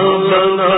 لنا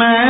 میں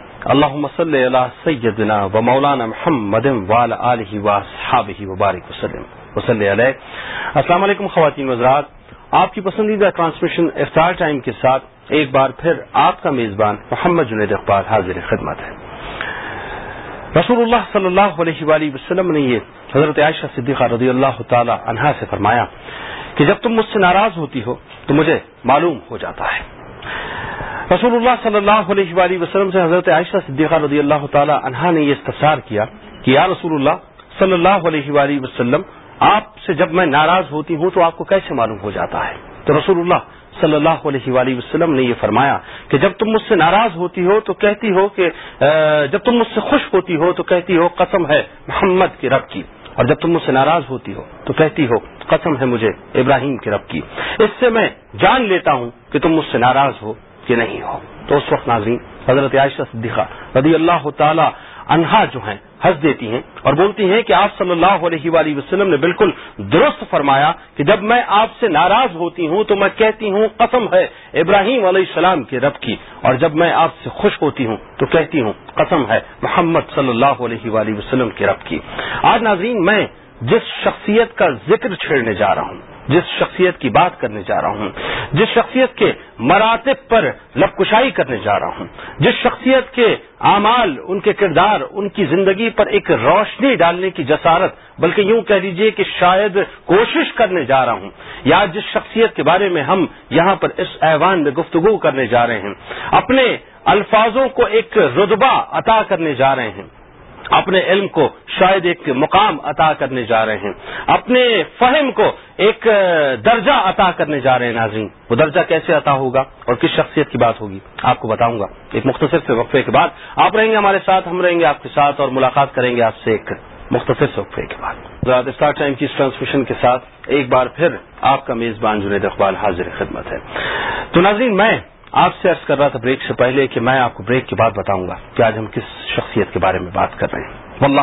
اللهم صل على سيدنا ومولانا محمد وعلى اله واصحابه وبارك وسلم. وصلی علیہ السلام علیکم خواتین وزرات آپ کی پسندیدہ ٹرانسمیشن افطار ٹائم کے ساتھ ایک بار پھر آپ کا میزبان محمد جنید اقبال حاضر خدمت ہے. رسول اللہ صلی اللہ علیہ وآلہ وسلم نے یہ حضرت عائشہ صدیقہ رضی اللہ تعالی عنہا سے فرمایا کہ جب تم مجھ سے ناراض ہوتی ہو تو مجھے معلوم ہو جاتا ہے۔ رسول اللہ صلی اللہ علیہ وآلہ وسلم سے حضرت عائشہ صدیقہ رضی اللہ تعالی عنہا نے یہ استفسار کیا کہ یا رسول اللہ صلی اللہ علیہ وآلہ وسلم، آپ سے جب میں ناراض ہوتی ہوں تو آپ کو کیسے معلوم ہو جاتا ہے؟ تو رسول اللہ صلی اللہ علیہ وآلہ وسلم نے یہ فرمایا کہ جب تم مجھ سے ناراض ہوتی ہو تو کہتی ہو کہ جب تم مجھ سے خوش ہوتی ہو تو کہتی ہو قسم ہے محمد کے رب کی۔ اور جب تم مجھ سے ناراض ہوتی ہو تو کہتی ہو قسم ہے مجھے ابراہیم کے رب کی۔ اس سے میں جان لیتا ہوں کہ تم مجھ سے ناراض ہو۔ کہ نہیں ہو تو اس وقت ناظرین، حضرت عائشہ صدیقہ رضی اللہ تعالی انہا جو ہیں ہنس دیتی ہیں اور بولتی ہیں کہ آپ صلی اللہ علیہ وآلہ وسلم نے بالکل درست فرمایا کہ جب میں آپ سے ناراض ہوتی ہوں تو میں کہتی ہوں، قسم ہے ابراہیم علیہ السلام کے رب کی۔ اور جب میں آپ سے خوش ہوتی ہوں تو کہتی ہوں، قسم ہے محمد صلی اللہ علیہ وآلہ وسلم کے رب کی۔ آج ناظرین، میں جس شخصیت کا ذکر چھیڑنے جا رہا ہوں جس شخصیت کی بات کرنے جا رہا ہوں، جس شخصیت کے مراتب پر لب کشائی کرنے جا رہا ہوں، جس شخصیت کے اعمال، ان کے کردار، ان کی زندگی پر ایک روشنی ڈالنے کی جسارت، بلکہ یوں کہہ دیجیے کہ شاید کوشش کرنے جا رہا ہوں، یا جس شخصیت کے بارے میں ہم یہاں پر اس ایوان میں گفتگو کرنے جا رہے ہیں، اپنے الفاظوں کو ایک رتبہ عطا کرنے جا رہے ہیں۔ اپنے علم کو شاید ایک مقام عطا کرنے جا رہے ہیں۔ اپنے فہم کو ایک درجہ عطا کرنے جا رہے ہیں ناظرین۔ وہ درجہ کیسے عطا ہوگا اور کس شخصیت کی بات ہوگی؟ آپ کو بتاؤں گا۔ ایک مختصر سے وقفے کے بعد آپ رہیں گے ہمارے ساتھ، ہم رہیں گے آپ کے ساتھ اور ملاقات کریں گے آپ سے ایک مختصر سے وقفے کے بعد۔ اسٹار ٹائم کی ٹرانسمیشن کے ساتھ ایک بار پھر آپ کا میزبان جنید اقبال حاضر خدمت ہے۔ تو ناظرین، میں آپ سے عرض کر رہا تھا بریک سے پہلے کہ میں آپ کو بریک کے بعد بتاؤں گا کہ آج ہم کس شخصیت کے بارے میں بات کر رہے ہیں۔ واللہ۔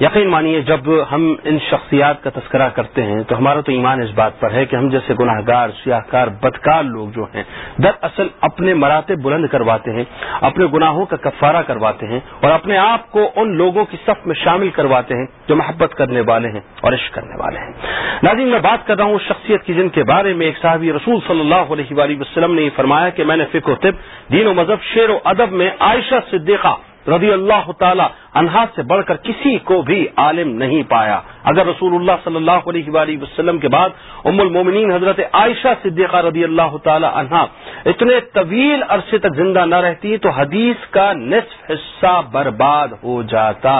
یقین مانیے، جب ہم ان شخصیات کا تذکرہ کرتے ہیں تو ہمارا تو ایمان اس بات پر ہے کہ ہم جیسے گناہ گار سیاہ کار بدکار لوگ جو ہیں، دراصل اپنے مراتب بلند کرواتے ہیں، اپنے گناہوں کا کفارہ کرواتے ہیں اور اپنے آپ کو ان لوگوں کی صف میں شامل کرواتے ہیں جو محبت کرنے والے ہیں اور عشق کرنے والے ہیں۔ ناظرین، میں بات کر رہا ہوں اس شخصیت کی جن کے بارے میں۔ ایک صحابی رسول صلی اللہ علیہ وآلہ وسلم نے یہ فرمایا کہ میں نے فکر و طب، دین و مذہب، شعر و ادب میں عائشہ صدیقہ رضی اللہ تعالی انہا سے بڑھ کر کسی کو بھی عالم نہیں پایا۔ اگر رسول اللہ صلی اللہ علیہ وآلہ وسلم کے بعد ام المومنین حضرت عائشہ صدیقہ رضی اللہ تعالی عنہا اتنے طویل عرصے تک زندہ نہ رہتی تو حدیث کا نصف حصہ برباد ہو جاتا۔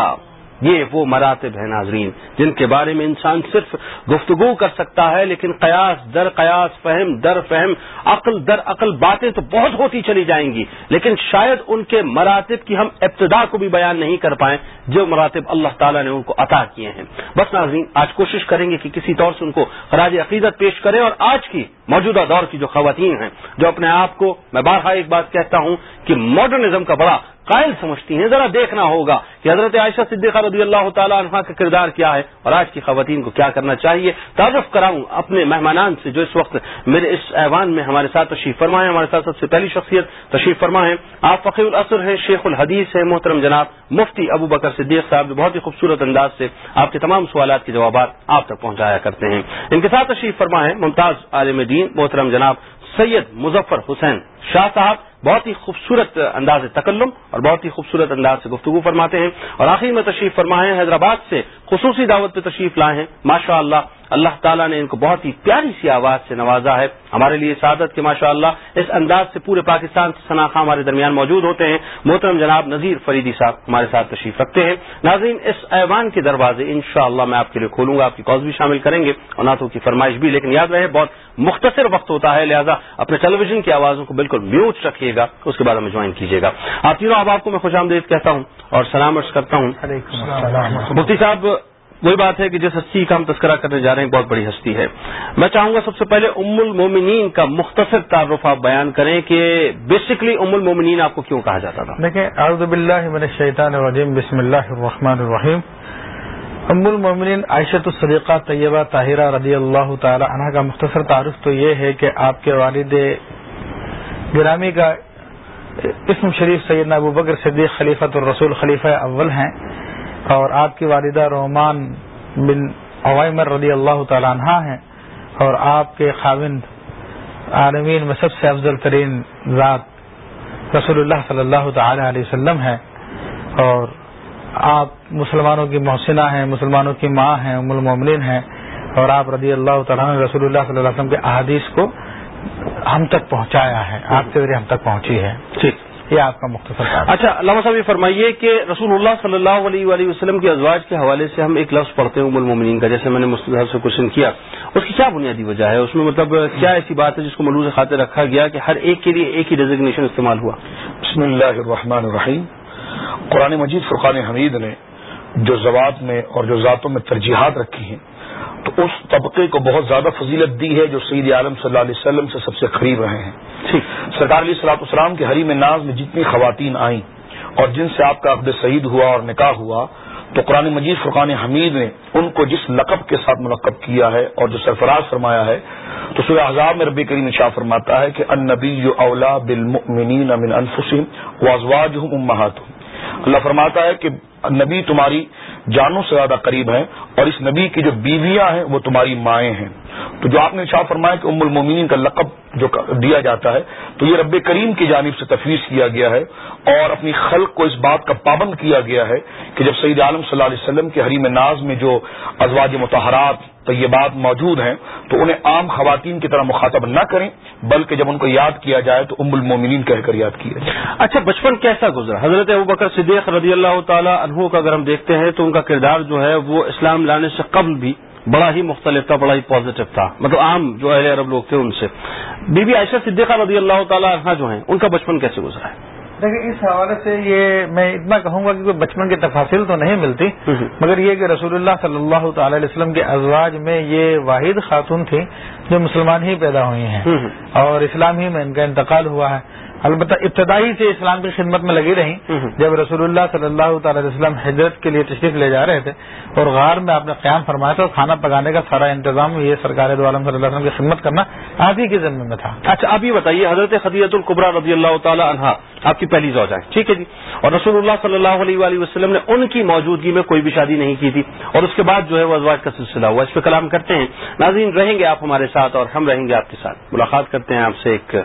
یہ وہ مراتب ہیں ناظرین، جن کے بارے میں انسان صرف گفتگو کر سکتا ہے، لیکن قیاس در قیاس فہم در فہم، عقل در عقل باتیں تو بہت ہوتی چلی جائیں گی۔ لیکن شاید ان کے مراتب کی ہم ابتدا کو بھی بیان نہیں کر پائیں، جو مراتب اللہ تعالیٰ نے ان کو عطا کیے ہیں۔ بس ناظرین، آج کوشش کریں گے کہ کسی طور سے ان کو خراج عقیدت پیش کریں، اور آج کی موجودہ دور کی جو خواتین ہیں، جو اپنے آپ کو، میں بارہا ایک بات کہتا ہوں کہ ماڈرنزم کا بڑا قائل سمجھتی ہیں، ذرا دیکھنا ہوگا کہ حضرت عائشہ صدیقہ رضی اللہ تعالیٰ عنہ کا کردار کیا ہے اور آج کی خواتین کو کیا کرنا چاہیے۔ تعارف کراؤں اپنے مہمانان سے جو اس وقت میرے اس ایوان میں ہمارے ساتھ تشریف فرما ہے ہمارے ساتھ سب سے پہلی شخصیت تشریف فرما ہے آپ فقیر الاثر ہیں، شیخ الحدیث ہیں، محترم جناب مفتی ابو بکر صدیق صاحب بہت ہی خوبصورت انداز سے آپ کے تمام سوالات کے جوابات آپ تک پہنچایا کرتے ہیں۔ ان کے ساتھ تشریف فرما ہے ممتاز عالم دین، محترم جناب سید مظفر حسین شاہ صاحب، بہت ہی خوبصورت انداز تکلم اور بہت ہی خوبصورت انداز سے گفتگو فرماتے ہیں اور آخر میں تشریف فرمائے ہیں، حیدرآباد سے خصوصی دعوت پہ تشریف لائے ہیں۔ ماشاء اللہ اللہ تعالیٰ نے ان کو بہت ہی پیاری سی آواز سے نوازا ہے۔ ہمارے لیے سعادت کے ماشاء اللہ اس انداز سے پورے پاکستان سے شناخہ ہمارے درمیان موجود ہوتے ہیں۔ محترم جناب نذیر فریدی صاحب ہمارے ساتھ تشریف رکھتے ہیں۔ ناظرین اس ایوان کے دروازے ان اللہ میں آپ کے لیے کھولوں گا آپ کی کاز بھی شامل کریں گے اور نعتوں کی فرمائش بھی لیکن یاد رہے بہت مختصر وقت ہوتا ہے لہذا اپنے ٹیلی ویژن کی آوازوں کو بالکل میوٹ رکھیے گا اس کے بعد ہمیں جوائن کیجیے گا۔ آپ تینوں اب آپ کو میں خوش آمدید کہتا ہوں اور سلام عرض کرتا ہوں۔ مفتی صاحب وہی بات ہے کہ جس ہستی کا ہم تذکرہ کرنے جا رہے ہیں، بہت بڑی ہستی ہے۔ میں چاہوں گا سب سے پہلے ام المومنین کا مختصر تعارف آپ بیان کریں کہ بیسکلی ام المومنین آپ کو کیوں کہا جاتا تھا؟ دیکھیں، اعوذ باللہ من الشیطان الرجیم، بسم اللہ الرحمن الرحیم۔ ام المومنین عائشۃ الصدیقہ طیبہ طاہرہ رضی اللہ تعالی عنہ کا مختصر تعارف تو یہ ہے کہ آپ کے والد گرامی کا اسم شریف سیدنا ابو بکر صدیق خلیفۃ الرسول خلیفہ اول ہیں۔ اور آپ کی والدہ رومان بن عوائمر رضی اللہ تعالیٰ عنہ ہیں اور آپ کے خاوند عالمین میں سب سے افضل ترین ذات رسول اللہ صلی اللہ تعالی علیہ وسلم ہے اور آپ مسلمانوں کی محسنہ ہیں، مسلمانوں کی ماں ہیں، ام المومنین ہیں اور آپ رضی اللہ تعالیٰ نے رسول اللہ صلی اللہ علیہ وسلم کے احادیث کو ہم تک پہنچایا ہے، آپ کے ذریعے ہم تک پہنچی ہے۔ ٹھیک یہ آپ کا مختصر اچھا علامہ صاحب یہ فرمائیے کہ رسول اللہ صلی اللہ علیہ وآلہ وسلم کے ازواج کے حوالے سے ہم ایک لفظ پڑھتے ہیں ام المومنین کا جیسے میں نے مستحب سے کوشچن کیا۔ اس کی کیا بنیادی وجہ ہے؟ اس میں مطلب کیا ایسی بات ہے جس کو ملوز خاطر رکھا گیا کہ ہر ایک کے لیے ایک ہی ڈیزگنیشن استعمال ہوا؟ بسم اللہ الرحمن الرحیم۔ قرآن مجید فرقان حمید نے جو زوات میں اور جو ذاتوں میں ترجیحات رکھی ہیں تو اس طبقے کو بہت زیادہ فضیلت دی ہے جو سعید عالم صلی اللہ علیہ وسلم سے سب سے قریب رہے ہیں۔ سرکار علیہ صلاح السلام کے حریم ناز میں جتنی خواتین آئیں اور جن سے آپ کا عقد سعید ہوا اور نکاح ہوا تو قرآن مجید فرقان حمید نے ان کو جس لقب کے ساتھ منقب کیا ہے اور جو سرفراز فرمایا ہے تو سورہ احزاب میں ربی کریم شاہ فرماتا ہے کہ ان نبی اولا بالمؤمنین من انفسهم وازواجهم اللہ فرماتا ہے کہ نبی تمہاری جانوں سے زیادہ قریب ہیں اور اس نبی کی جو بیویاں ہیں وہ تمہاری مائیں ہیں۔ تو جو آپ نے شاہ فرمایا کہ ام المومنین کا لقب جو دیا جاتا ہے، تو یہ رب کریم کی جانب سے تفویض کیا گیا ہے اور اپنی خلق کو اس بات کا پابند کیا گیا ہے کہ جب سعید عالم صلی اللہ علیہ وسلم کے حریم ناز میں جو ازواج متحرات طیبات موجود ہیں، تو انہیں عام خواتین کی طرح مخاطب نہ کریں، بلکہ جب ان کو یاد کیا جائے تو ام المومنین کہہ کر یاد کیا جائے۔ اچھا بچپن کیسا گزرا؟ حضرت ابو بکر صدیق رضی اللہ تعالیٰ عنہ کا اگر ہم دیکھتے ہیں تو ان کا کردار جو ہے وہ اسلام لانے سے قبل بھی بڑا ہی مختلف تھا بڑا ہی پازیٹو تھا۔ مطلب عام جو اہل عرب لوگ تھے ان سے۔ بی بی عائشہ صدیقہ رضی اللہ تعالیٰ عنہ جو ہیں ان کا بچپن کیسے گزرا ہے؟ دیکھیں اس حوالے سے یہ میں اتنا کہوں گا کہ کوئی بچپن کی تفاصل تو نہیں ملتی مگر یہ کہ رسول اللہ صلی اللہ تعالی علیہ وسلم کے ازواج میں یہ واحد خاتون تھی جو مسلمان ہی پیدا ہوئی ہیں۔ اور اسلام ہی میں ان کا انتقال ہوا ہے۔ البتہ ابتدائی سے اسلام کی خدمت میں لگی رہی جب رسول اللہ صلی اللہ تعالی علیہ وسلم حجرت کے لیے تشریف لے جا رہے تھے اور غار میں آپ نے قیام فرمایا تھا اور کھانا پکانے کا سارا انتظام یہ سرکار دو عالم صلی اللہ علیہ وسلم کی خدمت کرنا آپ ہی کے ذمے میں تھا۔ اچھا آپ یہ بتائیے حضرت خدیت القبرا رضی اللہ تعالی عنہا آپ کی پہلی زوجہ ہے ٹھیک ہے جی۔ اور رسول اللہ صلی اللہ علیہ وآلہ وسلم نے ان کی موجودگی میں کوئی بھی شادی نہیں کی تھی۔ اور اس کے بعد جو ہے وہ ازواج کا سلسلہ ہوا۔ اس پہ کلام کرتے ہیں۔ ناظرین رہیں گے آپ ہمارے ساتھ اور ہم رہیں گے آپ کے ساتھ۔ ملاقات کرتے ہیں آپ سے ایک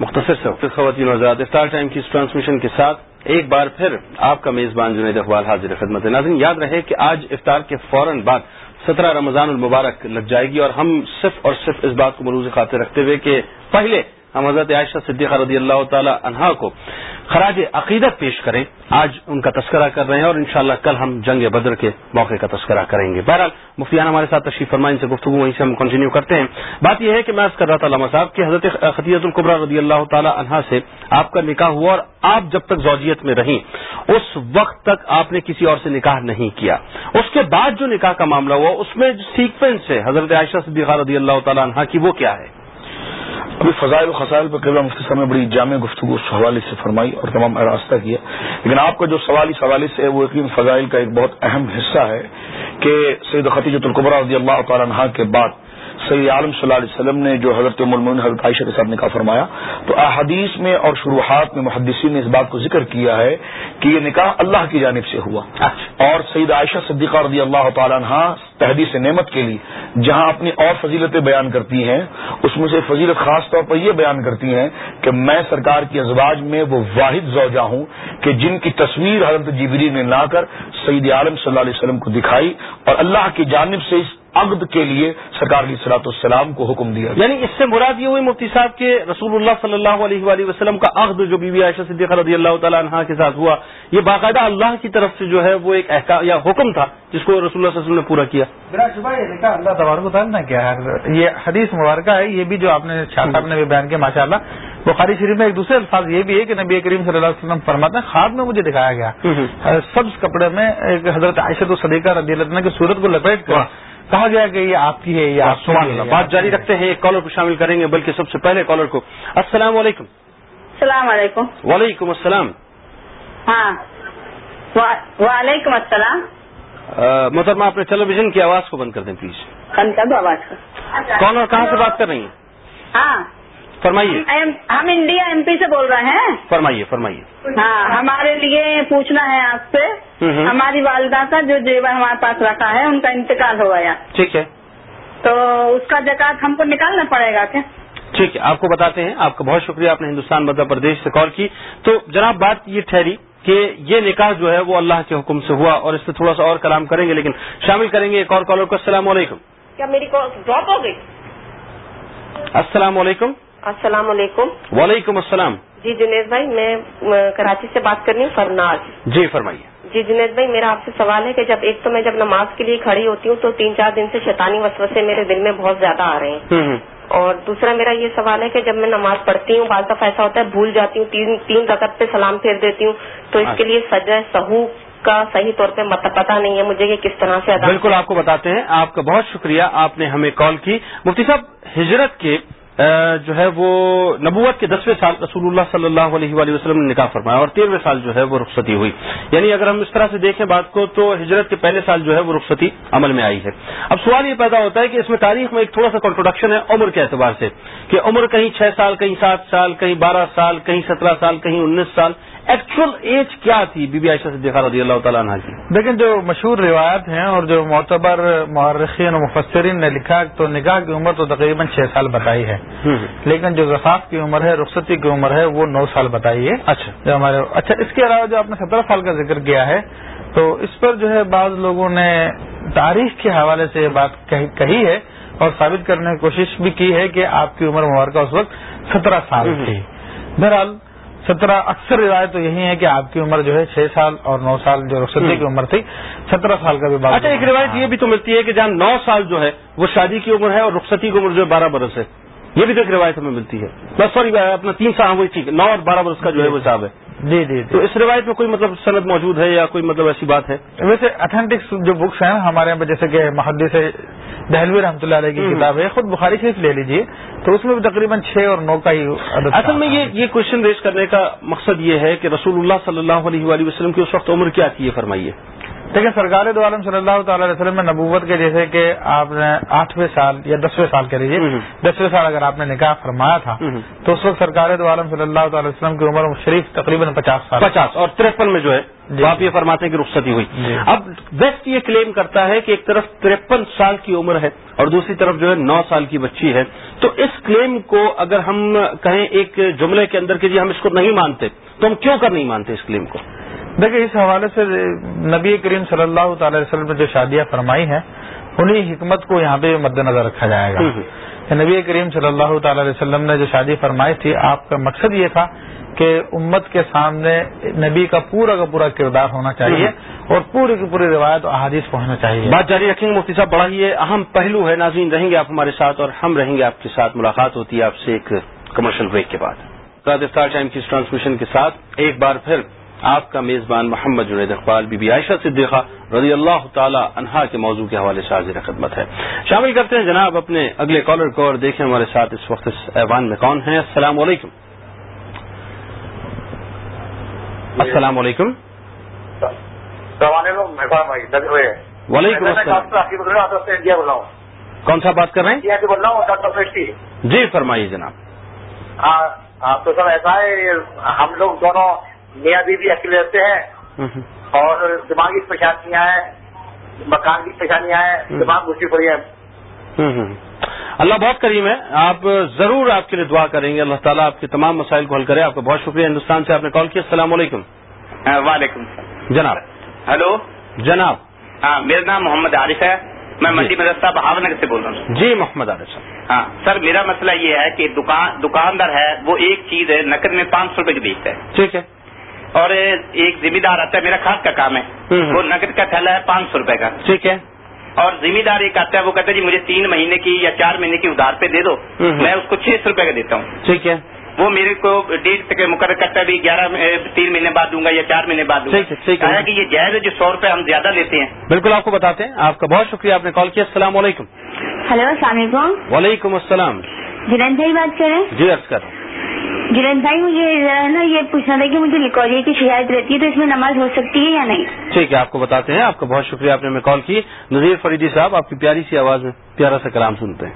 مختصر سے خواتین وزارت افطار ٹائم کی اس ٹرانسمیشن کے ساتھ ایک بار پھر آپ کا میزبان جنید اقبال حاضر خدمت ناظرین، یاد رہے کہ آج افطار کے فوراً بعد سترہ رمضان المبارک لگ جائے گی اور ہم صرف اور صرف اس بات کو ملوز خاطر رکھتے ہوئے کہ پہلے ہم حضرت عائشہ صدیقہ رضی اللہ تعالی عنہا کو خراج عقیدت پیش کریں۔ آج ان کا تذکرہ کر رہے ہیں اور انشاءاللہ کل ہم جنگ بدر کے موقع کا تذکرہ کریں گے۔ بہرحال مفتیان ہمارے ساتھ تشریف فرمائیں سے گفتگو وہیں سے ہم کنٹینیو کرتے ہیں۔ بات یہ ہے کہ میں کر رہا تھا علامہ صاحب کہ حضرت خطیت القبرا رضی اللہ تعالی عنہا سے آپ کا نکاح ہوا اور آپ جب تک زوجیت میں رہیں، اس وقت تک آپ نے کسی اور سے نکاح نہیں کیا۔ اس کے بعد جو نکاح کا معاملہ ہوا، اس میں سیکوینس ہے حضرت عائشہ صدیقہ رضی اللہ تعالی عنہا کی وہ کیا ہے؟ ابھی فضائل و خسائل پہ قبل مفتی صاحب نے بڑی جامع گفتگو اس حوالے سے فرمائی اور تمام راستہ کیا۔ لیکن آپ کا جو سوال اس حوالے سے ہے، وہ یقین فضائل کا ایک بہت اہم حصہ ہے کہ سید خطیجۃ القبرہ رضی اللہ تعالیٰ عنہ کے بعد سید عالم صلی اللہ علیہ وسلم نے جو حضرت ملمن حضرت عائشہ کے ساتھ نکاح فرمایا تو احادیث میں اور شروحات میں محدثین نے اس بات کو ذکر کیا ہے کہ یہ نکاح اللہ کی جانب سے ہوا۔ اور سید عائشہ صدیقہ رضی اللہ تعالیٰ عنہ تحدیث نعمت کے لیے جہاں اپنی اور فضیلتیں بیان کرتی ہیں اس میں سے فضیلت خاص طور پر یہ بیان کرتی ہیں کہ میں سرکار کی ازواج میں وہ واحد زوجہ ہوں کہ جن کی تصویر حضرت جبری نے لا کر سعید عالم صلی اللہ علیہ وسلم کو دکھائی اور اللہ کی جانب سے اس عقد کے لیے سرکار علیہ صلاحت السلام کو حکم دیا یعنی اس سے مراد یہ ہوئی مفتی صاحب کے رسول اللہ صلی اللہ علیہ وآلہ وسلم کا عقد جو بی بی عائشہ صدیقہ رضی اللہ تعالیٰ عنہ کے ساتھ ہوا یہ باقاعدہ اللہ کی طرف سے جو ہے وہ ایک احکام یا حکم تھا جس کو رسول اللہ صلی اللہ علیہ وسلم نے پورا کیا۔ میرا شبہ یہ لکھا اللہ تبارک تعالیٰ نے کیا ہے؟ یہ حدیث مبارکہ ہے یہ بھی جو آپ نے شاہ صاحب نے بھی بیان کیا ماشاء اللہ بخاری شریف میں ایک دوسرے الفاظ یہ بھی ہے کہ نبی کریم صلی اللہ علیہ وسلم فرماتے ہیں خواب میں مجھے دکھایا گیا۔ سبز کپڑے میں ایک حضرت عائشہ الصدیقہ رضی اللہ عنہ کی صورت کو لپیٹ کر کہا گیا کہ یہ آپ کی ہے یہ آپ سبحان اللہ بات جاری رکھتے ہیں ایک کالر کو شامل کریں گے بلکہ سب سے پہلے کالر کو۔ السلام علیکم۔ السلام علیکم۔ وعلیکم السلام۔ ہاں۔ وعلیکم السلام۔ محترمہ اپنے ٹیلی ویژن کی آواز کو بند کر دیں پلیز۔ بند کر دو آواز اور کہاں سے بات کر رہی ہیں؟ ہاں۔ فرمائیے۔ ہم انڈیا ایم پی سے بول رہے ہیں۔ فرمائیے فرمائیے۔ ہاں ہمارے لیے پوچھنا ہے آپ سے۔ ہماری والدہ کا جو جیور ہمارے پاس رکھا ہے ان کا انتقال ہو گیا۔ ٹھیک ہے۔ تو اس کا جکات ہم کو نکالنا پڑے گا کیا؟ ٹھیک ہے آپ کو بتاتے ہیں۔ آپ کا بہت شکریہ آپ نے ہندوستان مدھیہ پردیش سے کال کی۔ تو جناب بات یہ ٹھہری کہ یہ نکاح جو ہے وہ اللہ کے حکم سے ہوا اور اس پہ تھوڑا سا اور کلام کریں گے لیکن شامل کریں گے ایک اور کالر کو۔ السلام علیکم۔ کیا میری کال ڈراپ ہو گئی؟ السلام علیکم۔ السلام علیکم۔ وعلیکم السلام۔ جی جنید بھائی میں کراچی سے بات کر رہی ہوں فرناز۔ جی فرمائیے۔ جی جنید بھائی میرا آپ سے سوال ہے کہ جب ایک تو میں جب نماز کے لیے کھڑی ہوتی ہوں تو تین چار دن سے شیطانی وسوسے میرے دل میں بہت زیادہ آ رہے ہیں۔ اور دوسرا میرا یہ سوال ہے کہ جب میں نماز پڑھتی ہوں بعض دفعہ ایسا ہوتا ہے بھول جاتی ہوں تین تین رقط پہ سلام پھیر دیتی ہوں تو اس کے لیے سجا سہو کا صحیح طور پہ پتا نہیں ہے مجھے کہ کس طرح سے بالکل آپ کو بتاتے ہیں۔ آپ کا بہت شکریہ آپ نے ہمیں کال کی۔ مفتی صاحب ہجرت کے جو ہے وہ نبوت کے دسویں سال رسول اللہ صلی اللہ علیہ وآلہ وسلم نے نکاح فرمایا اور تیرہویں سال جو ہے وہ رخصتی ہوئی۔ یعنی اگر ہم اس طرح سے دیکھیں بات کو تو ہجرت کے پہلے سال جو ہے وہ رخصتی عمل میں آئی ہے۔ اب سوال یہ پیدا ہوتا ہے کہ اس میں تاریخ میں ایک تھوڑا سا کنٹروڈکشن ہے عمر کے اعتبار سے کہ عمر کہیں چھ سال، کہیں سات سال، کہیں بارہ سال، کہیں سترہ سال، کہیں انیس سال۔ ایکچوئل ایج کیا تھی بی بی عائشہ صدیقہ رضی اللہ تعالیٰ عنہ کی؟ لیکن جو مشہور روایت ہیں اور جو معتبر مورخین و مفسرین نے لکھا تو نکاح کی عمر تو تقریباً چھ سال بتائی ہے۔ لیکن جو زفاف کی عمر ہے رخصتی کی عمر ہے وہ نو سال بتائی ہے۔ اچھا۔ جو ہمارے اچھا اس کے علاوہ جو آپ نے سترہ سال کا ذکر کیا ہے تو اس پر جو ہے بعض لوگوں نے تاریخ کے حوالے سے یہ بات کہی ہے اور ثابت کرنے کی کوشش بھی کی ہے کہ آپ کی عمر مبارکہ اس وقت سترہ سال تھی۔ بہرحال سترہ اکثر روایت تو یہی ہے کہ آپ کی عمر جو ہے چھ سال اور نو سال جو رخصتی کی عمر تھی سترہ سال کا بھی بات اچھا ایک روایت یہ بھی تو ملتی ہے کہ جہاں نو سال جو ہے وہ شادی کی عمر ہے اور رخصتی کی عمر جو ہے بارہ برس ہے۔ یہ بھی تو ایک روایت ہمیں ملتی ہے۔ بس سوری اپنا تین سال وہی ٹھیک ہے۔ نو اور بارہ برس کا جو ہے وہ حساب ہے۔ جی جی تو اس روایت میں کوئی مطلب صنعت موجود ہے یا کوئی مطلب ایسی بات ہے؟ ویسے اتھینٹک جو بکس ہیں ہمارے یہاں پہ جیسے کہ محدث دہلوی رحمۃ اللہ علیہ کی کتاب ہے خود بخاری شریف لے لیجیے تو اس میں بھی تقریباً چھ اور نو کا ہی اصل میں یہ یہ کوشچن ریز کرنے کا مقصد یہ ہے کہ رسول اللہ صلی اللہ علیہ وسلم کی اس وقت عمر کیا تھی یہ فرمائیے۔ دیکھیں سرکار دو عالم صلی اللہ تعالی علیہ وسلم میں نبوت کے جیسے کہ آپ نے آٹھویں سال یا دسویں سال کہہ لیجیے دسویں سال اگر آپ نے نکاح فرمایا تھا تو اس وقت سرکار دو عالم صلی اللہ تعالی وسلم کی عمر شریف تقریباً پچاس سال۔ پچاس اور ترپن میں جو ہے جی۔ آپ یہ فرماتے ہیں کہ رخصتی ہوئی۔ جی۔ اب ویسٹ یہ کلیم کرتا ہے کہ ایک طرف ترپن سال کی عمر ہے اور دوسری طرف جو ہے نو سال کی بچی ہے۔ تو اس کلیم کو اگر ہم کہیں ایک جملے کے اندر کہ جی ہم اس کو نہیں مانتے تو ہم کیوں کر نہیں مانتے اس کلیم کو؟ دیکھیں اس حوالے سے نبی کریم صلی اللہ تعالی وسلم نے جو شادیاں فرمائی ہیں انہیں حکمت کو یہاں پہ مد نظر رکھا جائے گا۔ نبی کریم صلی اللہ تعالی علیہ وسلم نے جو شادی فرمائی تھی آپ کا مقصد یہ تھا کہ امت کے سامنے نبی کا پورا کا پورا کردار ہونا چاہیے اور پوری کی پوری روایت احادیث پہنچنا چاہیے۔ بات جاری رکھیں گے مفتی صاحب بڑا ہی اہم پہلو ہے ناظرین رہیں گے آپ ہمارے ساتھ اور ہم رہیں گے آپ کے ساتھ۔ ملاقات ہوتی ہے آپ سے ایک کمرشل بریک کے بعد۔ ٹائم کی ٹرانسمیشن کے ساتھ ایک بار پھر آپ کا میزبان محمد جنید اقبال بی بی عائشہ صدیقہ رضی اللہ تعالی عنہا کے موضوع کے حوالے سے حاضر خدمت ہے۔ شامل کرتے ہیں جناب اپنے اگلے کالر کو اور دیکھیں ہمارے ساتھ اس وقت اس ایوان میں کون ہیں۔ السلام علیکم۔ السلام علیکم۔ وعلیکم السلام۔ کون سا بات کر رہے ہیں؟ جی فرمائیے جناب۔ ہاں تو سر ایسا ہے ہم لوگ دونوں میاں بیوی اکیلے رہتے ہیں۔ اور دماغی پریشانیاں ہیں مکان کی پریشانیاں ہیں دماغ گھسی پڑی ہے اللہ بہت کریم ہے۔ آپ ضرور آپ کے لیے دعا کریں گے۔ اللہ تعالیٰ آپ کے تمام مسائل کو حل کرے۔ آپ کا بہت شکریہ۔ ہندوستان سے آپ نے کال کیا السلام علیکم۔ وعلیکم السلام۔ جناب۔ ہلو۔ جناب۔ ہاں میرا نام محمد عارف ہے۔ میں منڈی مدرسہ بہاور نگر سے بول رہا ہوں۔ جی محمد عارف صاحب۔ ہاں سر میرا مسئلہ یہ ہے کہ دکان دکاندار ہے وہ ایک چیز ہے نقد میں پانچ سو روپے کی بیچتا ہے۔ ٹھیک ہے۔ اور ایک ذمہ دار آتا ہے میرا خاص کا کام ہے۔ وہ نقد کا تھیلا ہے پانچ سو روپے کا۔ ٹھیک ہے۔ اور ذمہ دار ایک آتا ہے وہ کہتا ہے جی مجھے تین مہینے کی یا چار مہینے کی ادھار پہ دے دو میں اس کو چھ سو روپے کا دیتا ہوں۔ ٹھیک ہے۔ وہ میرے کو ڈیٹ تک مقرر کرتا ہے گیارہ تین مہینے بعد دوں گا یا چار مہینے بعد دوں گا۔ کہا کہ یہ جائز ہے جو سو روپے ہم زیادہ لیتے ہیں۔ بالکل آپ کو بتاتے ہیں۔ آپ کا بہت شکریہ آپ نے کال کیا۔ السلام علیکم۔ ہلو السلام علیکم۔ وعلیکم السلام۔ جنید بھائی بات کر رہے ہیں؟ جی عرض کر رہا ہوں۔ جنید بھائی مجھے نا یہ پوچھنا تھا کہ مجھے لکوریے کی شکایت رہتی ہے تو اس میں نماز ہو سکتی ہے یا نہیں؟ ٹھیک ہے آپ کو بتاتے ہیں۔ آپ کا بہت شکریہ آپ نے ہمیں کال کی۔ نذیر فریدی صاحب آپ کی پیاری سی آواز میں پیارا سا کلام سنتے ہیں۔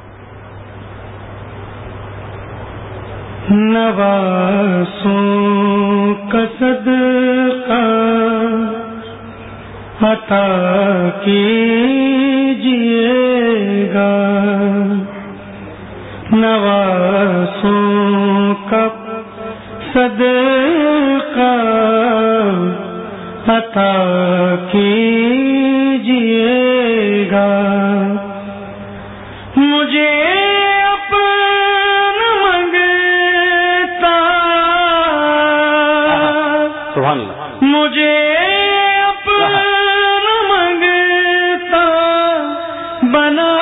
نواسوں کا صدقہ عطا کیجیے گا۔ نواسوں کا صدقہ عطا کیجیے گا۔ مجھے اپنا منگتا سبحان اللہ۔ مجھے اپنا منگتا بنا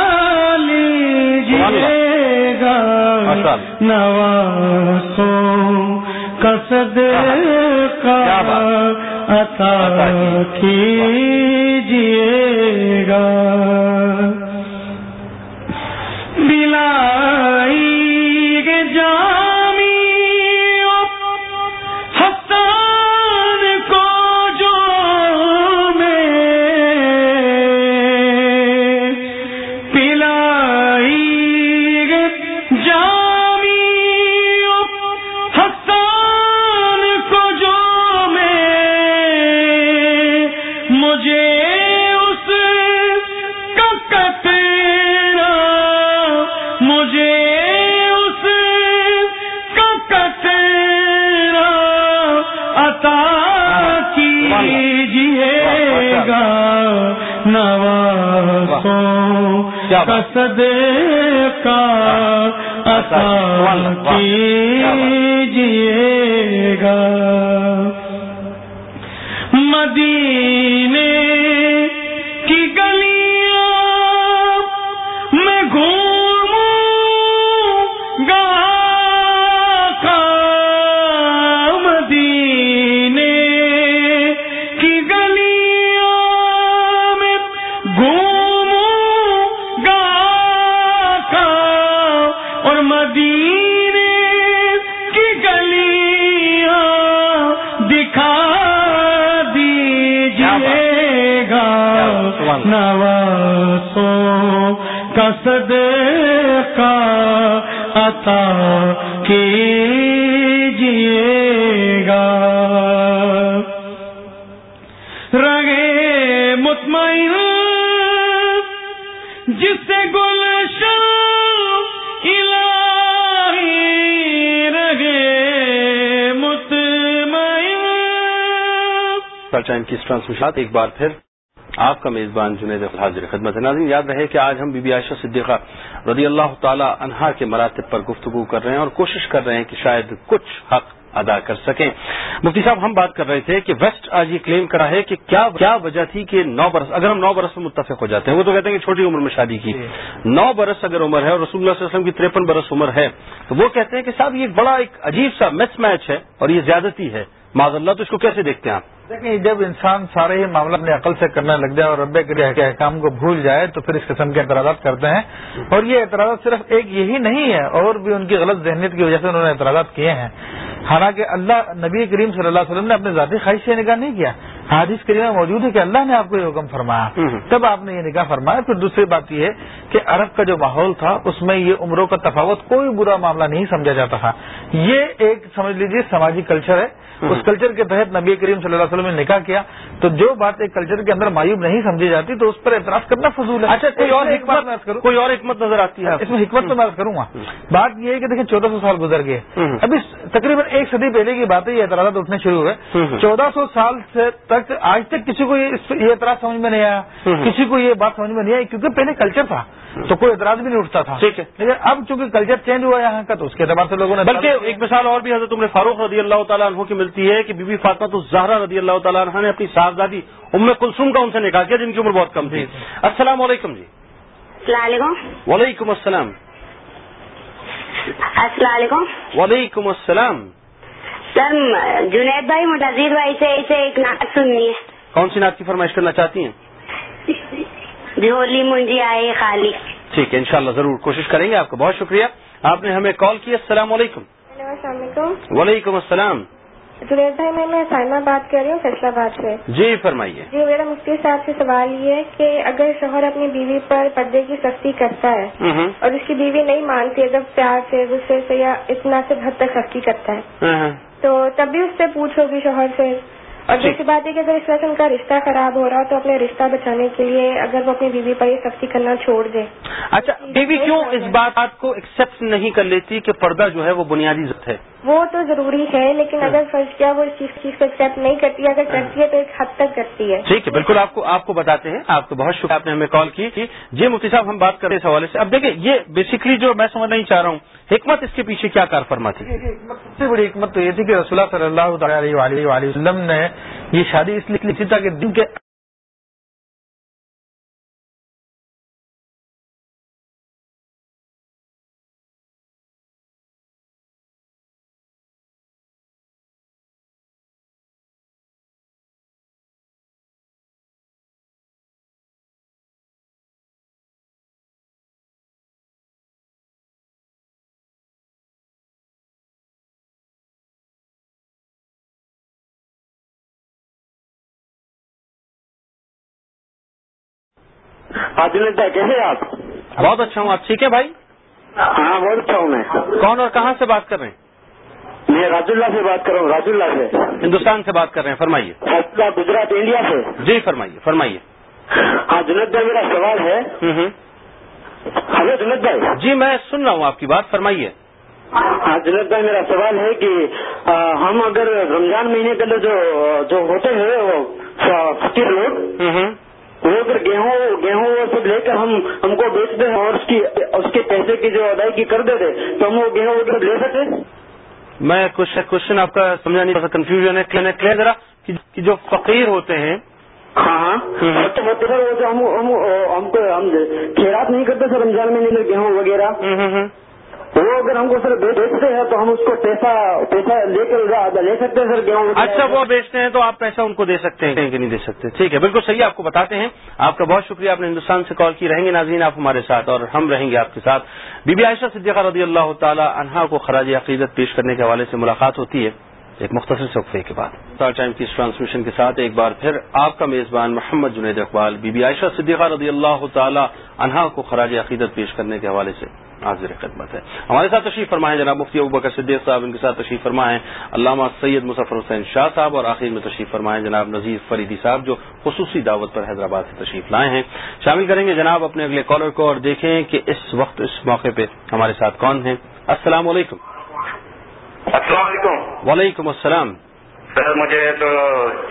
لیجیے گا۔ کا صدقہ؟ عطا عطا کا کیجیے گا۔ مدینے صدقہ عطا کیجیے گا۔ رگے مطمئن جس سے گلشن الہی رگے مطمئن۔ ٹائم کی اس ٹرانسمیشن ایک بار پھر آپ کا میزبان جنید حاضر خدمت ناظرین یاد رہے کہ آج ہم بی بی عائشہ صدیقہ رضی اللہ تعالی عنہا کے مراتب پر گفتگو کر رہے ہیں اور کوشش کر رہے ہیں کہ شاید کچھ حق ادا کر سکیں۔ مفتی صاحب ہم بات کر رہے تھے کہ ویسٹ آج یہ کلیم کرا ہے کہ کیا کیا وجہ تھی کہ نو برس اگر ہم نو برس میں متفق ہو جاتے ہیں وہ تو کہتے ہیں کہ چھوٹی عمر میں شادی کی۔ نو برس اگر عمر ہے اور رسول اللہ صلی اللہ علیہ وسلم کی تریپن برس عمر ہے تو وہ کہتے ہیں کہ صاحب یہ بڑا ایک عجیب سا مس میچ ہے اور یہ زیادتی ہے۔ معذ اللہ تو اس کو کیسے دیکھتے ہیں آپ؟ لیکن جب انسان سارے ہی معاملہ اپنی عقل سے کرنے لگ جائے اور رب کے احکام کو بھول جائے، تو پھر اس قسم کے اعتراضات کرتے ہیں۔ اور یہ اعتراضات صرف ایک یہی نہیں ہے، اور بھی ان کی غلط ذہنیت کی وجہ سے انہوں نے اعتراضات کیے ہیں۔ حالانکہ اللہ نبی کریم صلی اللہ علیہ وسلم نے اپنے ذاتی خواہش سے نکاح نہیں کیا۔ حادث کریم میں موجود ہے کہ اللہ نے آپ کو یہ حکم فرمایا۔ تب آپ نے یہ نکاح فرمایا۔ پھر دوسری بات یہ ہے کہ عرب کا جو ماحول تھا اس میں یہ عمروں کا تفاوت کوئی برا معاملہ نہیں سمجھا جاتا تھا۔ یہ ایک سمجھ لیجیے سماجی کلچر ہے۔ اس کلچر کے تحت نبی کریم صلی اللہ علیہ وسلم نے نکاح کیا۔ تو جو بات ایک کلچر کے اندر معیوب نہیں سمجھی جاتی تو اس پر اعتراض کرنا فضول ہے۔ اچھا کوئی اور حکمت کوئی اور حکمت نظر آتی ہے اس میں حکمت تو میں کروں گا۔ بات یہ ہے کہ دیکھیں چودہ سو سال گزر گئے۔ ابھی تقریباً ایک صدی پہلے کی بات ہے یہ اعتراضات اٹھنے شروع ہوئے۔ چودہ سو سال سے تک آج تک کسی کو یہ اعتراض سمجھ میں نہیں آیا۔ کسی کو یہ بات سمجھ میں نہیں آئی کیونکہ پہلے کلچر تھا۔ تو کوئی اعتراض بھی نہیں اٹھتا تھا۔ ٹھیک ہے۔ لیکن اب چونکہ کلچر چینج ہوا یہاں کا تو اس کے اعتبار سے لوگوں نے بلکہ ایک مثال اور بھی حضرت عمر فاروق رضی اللہ تعالیٰ عنہ کی ملتی ہے کہ بی بی فاطمہ تو زہرا رضی اللہ تعالیٰ عنہ نے اپنی صاحبزادی ام کلثوم کا ان سے نکاح کیا جن کی عمر بہت کم تھی۔ السلام علیکم جی۔ السلام علیکم۔ وعلیکم السلام۔ السلام علیکم۔ وعلیکم السلام۔ جنید بھائی متضیر بھائی سے اسے ایک نعت سننی ہے۔ کون سی نعت کی فرمائش کرنا چاہتی ہیں؟ جھولی منجی آئے خالی۔ ٹھیک ہے انشاءاللہ ضرور کوشش کریں گے آپ کا بہت شکریہ۔ آپ نے ہمیں کال کیا السلام علیکم۔ السلام علیکم۔ وعلیکم السلام۔ جنید بھائی میں میں سائمہ بات کر رہی ہوں فیصلہ آباد سے۔ جی فرمائیے۔ جی میرا مفتی صاحب سے سوال یہ ہے کہ اگر شوہر اپنی بیوی پر پردے کی سختی کرتا ہے اور اس کی بیوی نہیں مانتی اگر پیار سے غصے سے یا اتنا سے حد تک سختی کرتا ہے۔ تو تب بھی اس سے پوچھو گی شوہر سے۔ اور دوسری بات یہ کہ اگر اس وجہ سے ان کا رشتہ خراب ہو رہا تو اپنے رشتہ بچانے کے لیے اگر وہ اپنی بیوی پر یہ سختی کرنا چھوڑ دے۔ اچھا بیوی کیوں اس بات کو ایکسپٹ نہیں کر لیتی کہ پردہ جو ہے وہ بنیادی ضرورت ہے؟ وہ تو ضروری ہے لیکن اگر فرض کیا وہ اس چیز چیز کو ایکسپٹ نہیں کرتی اگر کرتی ہے تو ایک حد تک کرتی ہے۔ ٹھیک ہے بالکل آپ کو آپ کو بتاتے ہیں۔ آپ کو بہت شکریہ آپ نے ہمیں کال کی۔ جی مفتی صاحب ہم بات کر رہے اس حوالے سے۔ اب دیکھیں یہ بیسکلی جو میں سمجھنا ہی چاہ رہا ہوں حکمت اس کے پیچھے کیا کار فرما تھی؟ سب سے بڑی حکمت تو یہ تھی کہ رسول صلی اللہ تعالی علیہ وآلہ وسلم نے یہ شادی اس لیے کی تھی کہ دن کے بھائی کیسے آپ؟ بہت اچھا ہوں آپ ٹھیک ہے بھائی؟ ہاں بہت اچھا ہوں میں۔ کون اور کہاں سے بات کر رہے ہیں؟ میں راج اللہ سے بات کر رہا ہوں راج اللہ سے۔ ہندوستان سے بات کر رہے ہیں فرمائیے۔ اللہ گجرات انڈیا سے۔ جی فرمائیے فرمائیے۔ ہاں جنید بھائی میرا سوال ہے۔ ہلو جنید بھائی۔ جی میں سن رہا ہوں آپ کی بات فرمائیے۔ ہاں جنید بھائی میرا سوال ہے کہ ہم اگر رمضان مہینے کے جو جو ہوتے ہیں وہ فقیر لوگ وہ اگر گیہوں گیہوں وہ سب لے کر ہم ہم کو بیچتے ہیں اور اس کی اس کے پیسے کی جو ادائیگی کر دیتے تو ہم وہ گیہوں وہ لے سکتے میں کوشچن آپ کا سمجھا نہیں کنفیوژن ہے ذرا کہ جو فقیر ہوتے ہیں۔ ہاں ہاں۔ ہم کو ہم کھیرات نہیں کرتے سر رمضان میں گیہوں وغیرہ۔ وہ اگر ہم کو سر بیچتے ہیں تو ہم اس کو پیسہ پیسہ لے کر لے سکتے ہیں سر گیہوں اچھا وہ بیچتے ہیں تو آپ پیسہ ان کو دے سکتے ہیں؟ کہ نہیں دے سکتے۔ ٹھیک ہے بالکل صحیح آپ کو بتاتے ہیں۔ آپ کا بہت شکریہ آپ نے ہندوستان سے کال کی۔ رہیں گے ناظرین آپ ہمارے ساتھ اور ہم رہیں گے آپ کے ساتھ۔ بی بی عائشہ صدیقہ رضی اللہ تعالی عنہا کو خراج عقیدت پیش کرنے کے حوالے سے ملاقات ہوتی ہے ایک مختصر صفحے کے بعد۔ اسٹار ٹائم کی اس ٹرانسمیشن کے ساتھ ایک بار پھر آپ کا میزبان محمد جنید اقبال بی بی عائشہ صدیقہ رضی اللہ تعالی عنہا کو خراج عقیدت پیش کرنے کے حوالے سے۔ حاضر خدمت ہے۔ ہمارے ساتھ تشریف فرمائے جناب مفتی ابو بکر صدیق صاحب ان کے ساتھ تشریف فرمائے علامہ سید مظفر حسین شاہ صاحب اور آخر میں تشریف فرمائے جناب نذیر فریدی صاحب جو خصوصی دعوت پر حیدرآباد سے تشریف لائے ہیں۔ شامل کریں گے جناب اپنے اگلے کالر کو اور دیکھیں کہ اس وقت اس موقع پہ ہمارے ساتھ کون ہیں۔ السلام علیکم۔ السلام علیکم۔ وعلیکم السلام۔ سر مجھے تو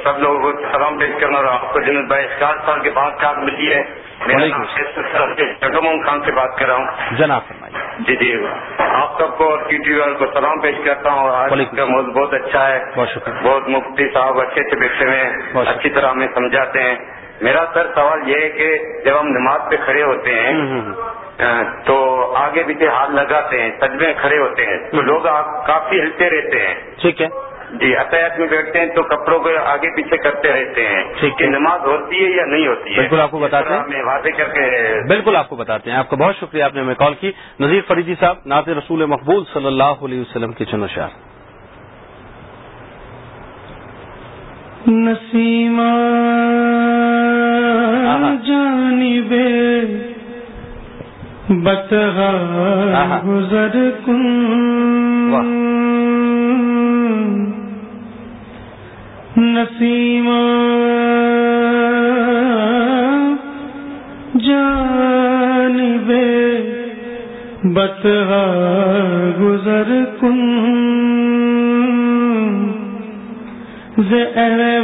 سب لوگوں کو سلام پیش کرنا اور آپ کو جنید بھائی اسکار سال کے بعد کار ملی ہے۔ جگمون خان سے بات کر رہا ہوں۔ جناب فرمائیے۔ جی جی آپ سب کو اور ٹی ٹی وی کو سلام پیش کرتا ہوں۔ آج کا موضوع بہت اچھا ہے۔ بہت شکریہ۔ بہت مفتی صاحب اچھے سے بیٹھے میں اچھی طرح ہمیں سمجھاتے ہیں۔ میرا سر سوال یہ ہے کہ جب ہم نماز پہ کھڑے ہوتے ہیں تو آگے پیچھے ہاتھ لگاتے ہیں سجمے کھڑے ہوتے ہیں۔ تو لوگ کافی ہلتے رہتے ہیں۔ ٹھیک ہے۔ جی عطیات میں بیٹھتے ہیں تو کپڑوں کو آگے پیچھے کرتے رہتے ہیں ٹھیک ہے۔ نماز ہوتی ہے یا نہیں ہوتی ہے۔ بالکل آپ کو بتاتے ہیں۔ میں واضح کر کے بالکل آپ کو بتاتے ہیں۔ آپ کا بہت شکریہ آپ نے ہمیں کال کی۔ نذیر فریدی صاحب ناز رسول مقبول صلی اللہ علیہ وسلم کے چنو شہر نسیم جانب بتہ گزر کن۔ نسیم جانب بتہ گزر کن زیروالم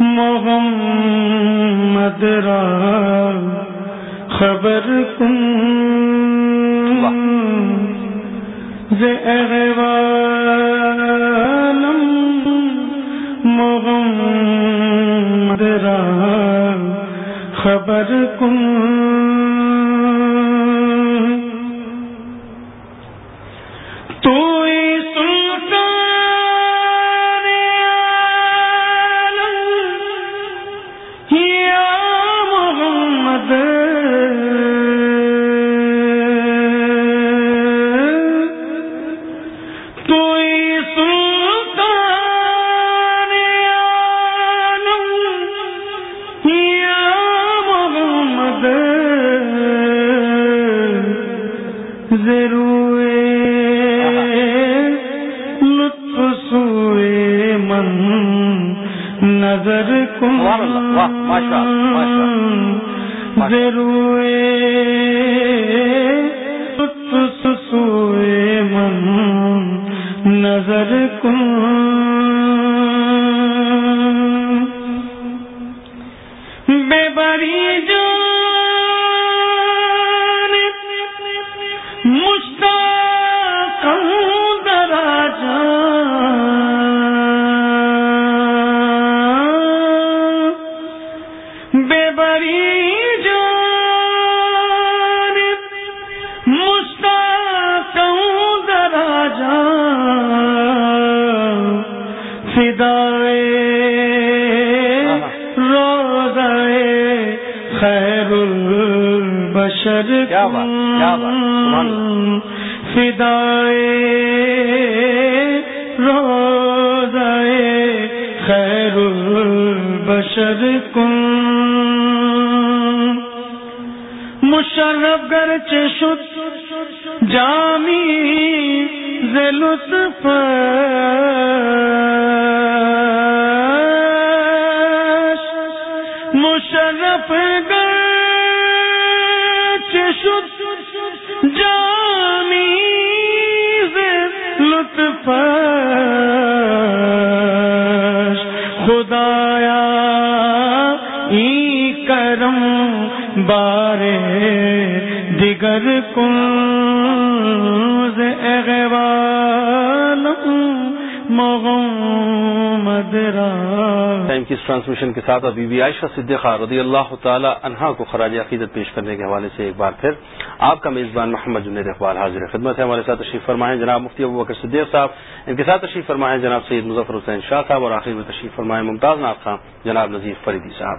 محمد را خبر کن۔ زیروالم محمد را خبر کن خدایا، ای کرم دیگر کنز ٹائم کی اس ٹرانسمیشن کے ساتھ ابھی بی عائشہ صدیقہ رضی اللہ تعالی عنہا کو خراج عقیدت پیش کرنے کے حوالے سے ایک بار پھر آپ کا میزبان محمد جنید اقبال حاضر خدمت ہے۔ ہمارے ساتھ تشریف فرمائے جناب مفتی ابو بکر صدیق صاحب۔ ان کے ساتھ تشریف فرمائے جناب سید مظفر حسین شاہ صاحب اور آخر میں تشریف فرمائے ممتاز ناز خان جناب نذیر فریدی صاحب۔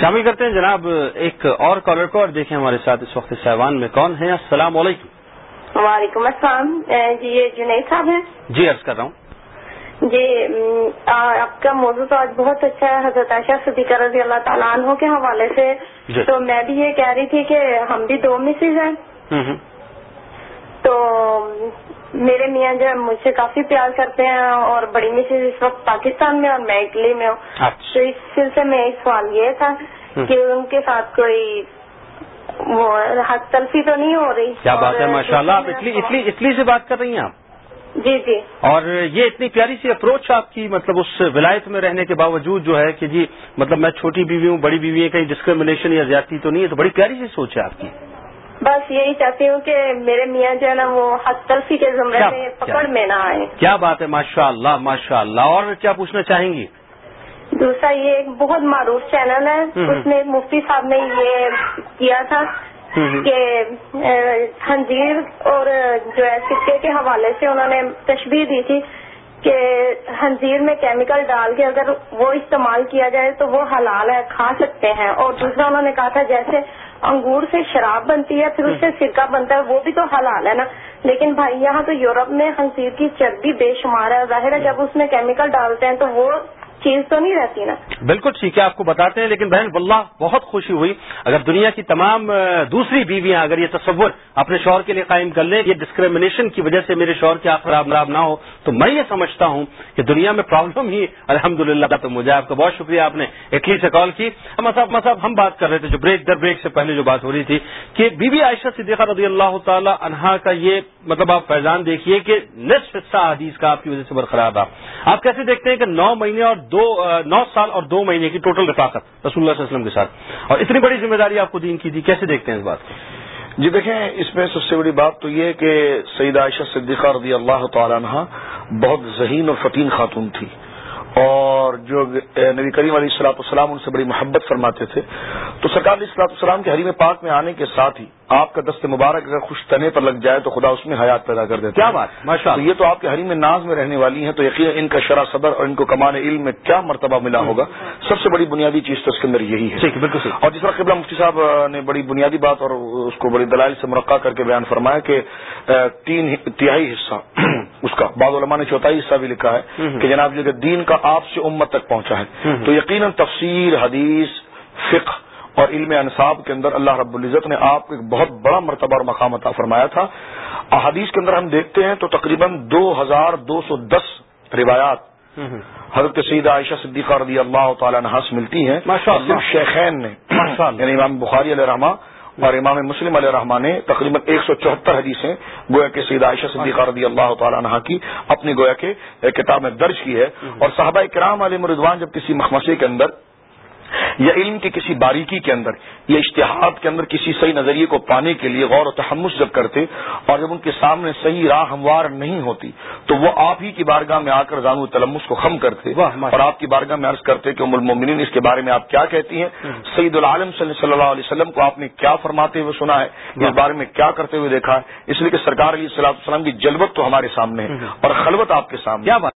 شامل کرتے ہیں جناب ایک اور کالر کو اور دیکھیں ہمارے ساتھ اس وقت سیوان میں کون ہیں۔ السلام علیکم۔ وعلیکم السلام۔ جی یہ جنید صاحب ہیں۔ جی عرض کر رہا ہوں۔ جی آپ کا موضوع تو آج بہت اچھا ہے حضرت عائشہ صدیقہ رضی اللہ تعالیٰ عنہ کے حوالے سے۔ جی۔ تو میں بھی یہ کہہ رہی تھی کہ ہم بھی دو مسز ہیں۔ تو میرے میاں جو مجھ سے کافی پیار کرتے ہیں اور بڑی مسز اس وقت پاکستان میں اور میں اٹلی میں ہوں۔ اچھا۔ تو اس سلسلے میں ایک سوال یہ تھا کہ ان کے ساتھ کوئی وہ حق تلفی تو نہیں ہو رہی؟ کیا بات ہے؟ ماشاء اللہ آپ اٹلی سے بات کر رہی ہیں آپ؟ جی جی۔ اور یہ اتنی پیاری سی اپروچ آپ کی مطلب اس ولایت میں رہنے کے باوجود جو ہے کہ جی مطلب میں چھوٹی بیوی ہوں بڑی بیوی ہے کہیں ڈسکریمنیشن یا زیادتی تو نہیں ہے تو بڑی پیاری سی سوچ ہے آپ کی۔ بس یہی چاہتی ہوں کہ میرے میاں جو ہے نا وہ حق تلفی کے زمرے میں پکڑ میں نہ آئے۔ کیا بات ہے ماشاء اللہ ماشاء اللہ اور کیا پوچھنا چاہیں گی؟ دوسرا یہ ایک بہت معروف چینل ہے۔ اس میں مفتی صاحب نے یہ کیا تھا۔ کہ خنزیر اور، جو ہے، سکے کے حوالے سے انہوں نے تشبیح دی تھی کہ خنزیر میں کیمیکل ڈال کے اگر وہ استعمال کیا جائے تو وہ حلال ہے، کھا سکتے ہیں۔ اور دوسرا انہوں نے کہا تھا، جیسے انگور سے شراب بنتی ہے، پھر اس سے سرکہ بنتا ہے، وہ بھی تو حلال ہے نا۔ لیکن بھائی، یہاں تو یورپ میں خنزیر کی چربی بے شمار ہے۔ ظاہر ہے، جب اس میں کیمیکل ڈالتے ہیں تو وہ چیز تو نہیں رہتی نا۔ بالکل ٹھیک ہے، آپ کو بتاتے ہیں، لیکن بہن، واللہ، بہت خوشی ہوئی۔ اگر دنیا کی تمام دوسری بیویاں اگر یہ تصور اپنے شوہر کے لیے قائم کر لیں، یہ ڈسکریمنیشن کی وجہ سے میرے شوہر کے خراب مراب نہ ہو، تو میں یہ سمجھتا ہوں کہ دنیا میں پرابلم ہی الحمد للہ تو مجھے آپ کا بہت شکریہ، آپ نے اٹلی سے کال کی۔ مصحف مصحف ہم بات کر رہے تھے جو بریک در بریک سے پہلے جو بات ہو رہی تھی کہ بی بی عائشہ صدیقہ رضی اللہ تعالی عنہا کا یہ مطلب آپ فیضان دیکھیے کہ نصف حصہ حدیث کا آپ کی وجہ سے برقرار رہا۔ آپ کیسے دیکھتے ہیں کہ نو مہینے اور دو نو سال اور دو مہینے کی ٹوٹل رفاقت رسول اللہ علیہ وسلم کے ساتھ۔ اور اتنی بڑی ذمہ داری آپ کو دین کی تھی کیسے دیکھتے ہیں اس بات؟ جی دیکھیں، اس میں سب سے بڑی بات تو یہ کہ سعید عائشہ صدیقہ رضی اللہ تعالیٰ عنہ بہت ذہین اور فتین خاتون تھی۔ اور جو نبی کریم علیہ السلاط السلام ان سے بڑی محبت فرماتے تھے تو سرکار علیہ السلاط السلام کے حریم پاک میں آنے کے ساتھ ہی آپ کا دست مبارک اگر خوش تنے پر لگ جائے تو خدا اس میں حیات پیدا کر دیتا کیا بات تو یہ تو آپ کے حریم ناز میں رہنے والی ہیں تو یقین ان کا شرح صبر اور ان کو کمان علم میں کیا مرتبہ ملا ہوگا۔ سب سے بڑی بنیادی چیز تو اس کے اندر یہی ہے۔ بالکل اور جس طرح قبلہ مفتی صاحب نے بڑی بنیادی بات اور اس کو بڑی دلائل سے مرقع کر کے بیان فرمایا کہ تین تہائی حصہ۔ اس کا. بعض علماء نے چوتھائی حصہ بھی لکھا ہے کہ جناب جو کہ دین کا آپ سے امت تک پہنچا ہے تو یقیناً تفسیر حدیث فقہ اور علم انصاب کے اندر اللہ رب العزت نے آپ کو ایک بہت بڑا مرتبہ اور مقام عطا فرمایا تھا۔ حدیث کے اندر ہم دیکھتے ہیں تو تقریباً دو ہزار دو سو دس روایات حضرت سعید عائشہ صدیقہ رضی اللہ تعالیٰ نحاس ملتی ہیں۔ شیخین نے یعنی امام بخاری علیہ رحمٰ اور امام مسلم علیہ رحمٰ نے تقریباً ایک سو چوہتر حدیثیں گویا کے سید عائشہ صدیقہ رضی اللہ تعالیٰ عنہ کی اپنی گویا کے کتاب میں درج کی ہے اور صحابہ کرام علیہ مردوان جب کسی مخمسے کے اندر یا علم کی کسی باریکی کے اندر یا اشتہاد کے اندر کسی صحیح نظریے کو پانے کے لیے غور و تحمس جب کرتے اور جب ان کے سامنے صحیح راہ ہموار نہیں ہوتی تو وہ آپ ہی کی بارگاہ میں آ کر زانو تلمس کو خم کرتے اور آپ کی بارگاہ میں عرض کرتے کہ ام المومنین اس کے بارے میں آپ کیا کہتی ہیں؟ سعید العالم صلی اللہ علیہ وسلم کو آپ نے کیا فرماتے ہوئے سنا ہے؟ اس بارے میں کیا کرتے ہوئے دیکھا ہے؟ اس لیے کہ سرکار علیہ السلام کی جلبت تو ہمارے سامنے ہے اور خلوت آپ کے سامنے